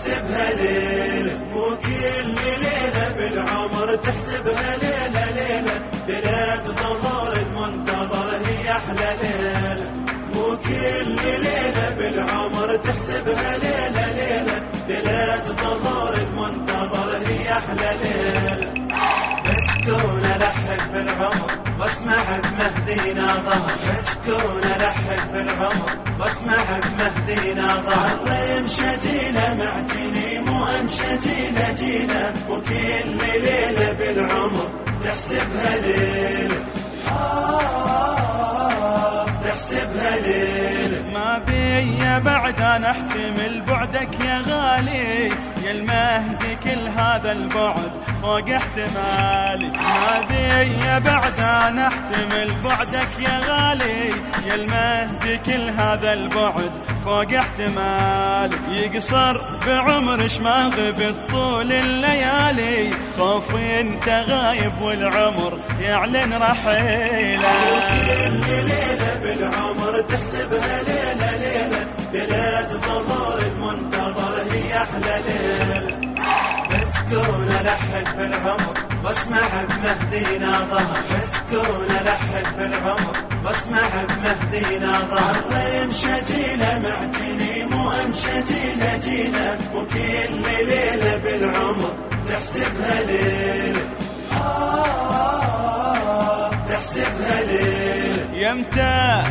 تحسبها ليلة مو كل ليلة بالعمر تحسبها ليلة ليلة. ليلة ظهور المنتظر هي أحلى ليلة. مو كل ليلة بالعمر تحسبها ليلة ليلة. ليلة ظهور المنتظر هي أحلى ليلة. مسكون لحق بالعمر واسمع بمهدينا ظهر. مسكون لحق بالعمر واسمع بمهدينا ظهر يمشى جينا معتني مو امشى جينا وكل ليلة بالعمر تحسبها ليلة. آه تحسبها ليلة. ما بي بعد أنا احتمل بعدك يا غالي. يا المهدي كل هذا البعد فوق احتمالي. ما بي بعد أنا أحتمل بعدك يا غالي. يا المهدي كل هذا البعد فوق احتمالي. يقصر بعمرش ما غبت طول الليالي. خوفي انت غايب والعمر يعلن رحيله كل ليلة بالعمر تحسبها ليلة ليلة ليلة ظهور المنتظر هي أحلى ليلة. مسكونة لحق بالعمر واسمع بمهدينا ظهر. مسكونة لحق بالعمر واسمع بمهدينا ظهر. يمشى جينا معتني مو امشى جينا جينا وكل ليلة بالعمر. تحسبها ليلة. آه تحسبها ليلة. يمتى؟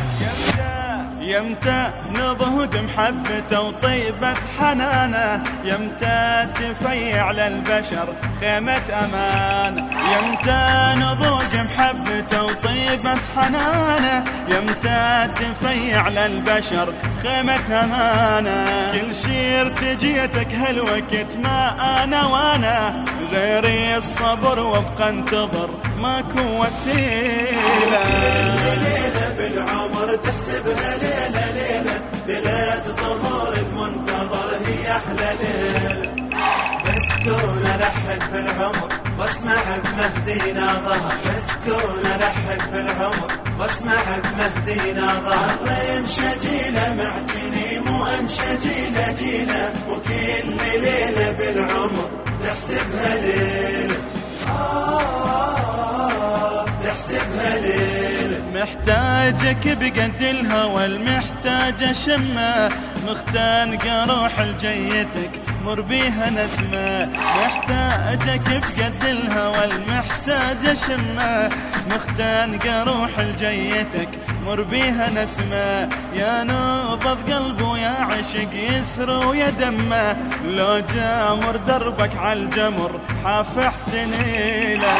يمتى نضهد محبته وطيبة حنانه؟ يمتى تفيع للبشر خيمة أمانة يمتى نضوج محبته وطيبة حنانه؟ يمتى تفيع للبشر خيمة أمانة؟ كل شير تجيتك هالوقت ما أنا وأنا الصبر وابقى انتظر ماكو وسيلة. ليلة بالعمر تحسبها ليلة ليلة. ليلة ظهور المنتظر هي أحلى ليلة. مسكونة لحق بالعمر واسمع بمهدينا ظهر مسكونة لحق بالعمر واسمع بمهدينا ظهر يمشى جينا معتني مو امشى جينا جينا وكل ليلة بالعمر تحسبها ليلة. محتاجك بقد الهوى المحتاج اشمه مختنقة روح لجيتك مر بيها نسمة. محتاجك بقد الهوى المحتاج اشمه مختنقة روح لجيتك مر بيها نسمة. يا نوبض قلبه يا عشق يسر ويا دمة. لو جامر دربك عالجمر حافح تنيله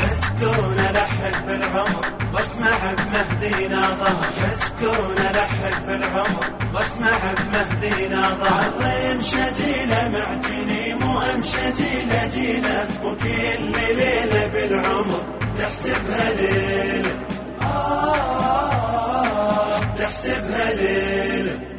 مسكون الحق بالعمر واسمع بمهدينا ظهر مسكون الحق بالعمر واسمع بمهدينا ظهر الرين شجيلة معتني مو أم شجيلة جيلة. وكل ليلة بالعمر تحسبها ليلة. آه آه تحسبها ليلة.